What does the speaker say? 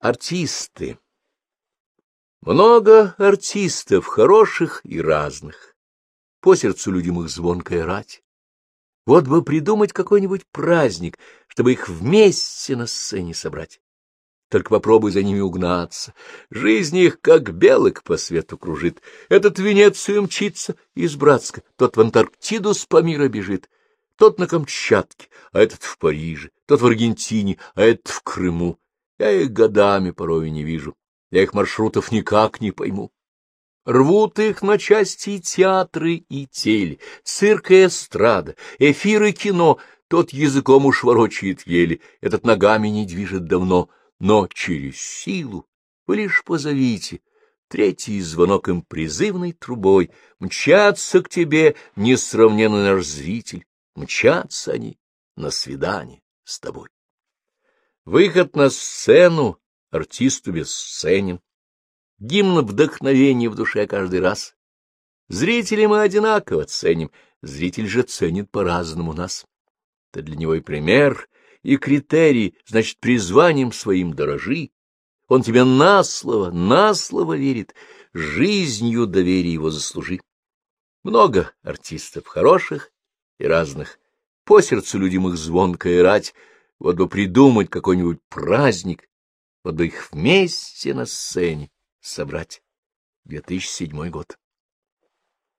Артисты. Много артистов, хороших и разных. По сердцу людям их звонкая рать. Вот бы придумать какой-нибудь праздник, чтобы их вместе на сцене собрать. Только попробуй за ними угнаться. Жизнь их, как белок, по свету кружит. Этот в Венецию мчится из Братска, тот в Антарктиду с Памира бежит, тот на Камчатке, а этот в Париже, тот в Аргентине, а этот в Крыму. Я их годами порой не вижу, я их маршрутов никак не пойму. Рвут их на части театры и теле, цирк и эстрада, эфир и кино. Тот языком уж ворочает еле, этот ногами не движет давно, но через силу вы лишь позовите. Третий звонок им призывной трубой. Мчатся к тебе, несравненный наш зритель, мчатся они на свидание с тобой. Выход на сцену артисту бесценен. Гимн вдохновения в душе каждый раз. Зрители мы одинаково ценим, зритель же ценит по-разному нас. Это для него и пример, и критерий, значит, призванием своим дорожи. Он тебе на слово, на слово верит, жизнью доверие его заслужи. Много артистов хороших и разных, по сердцу людям их звонкая рать, вот бы придумать какой-нибудь праздник, вот бы их вместе на сцене собрать. 2007 год.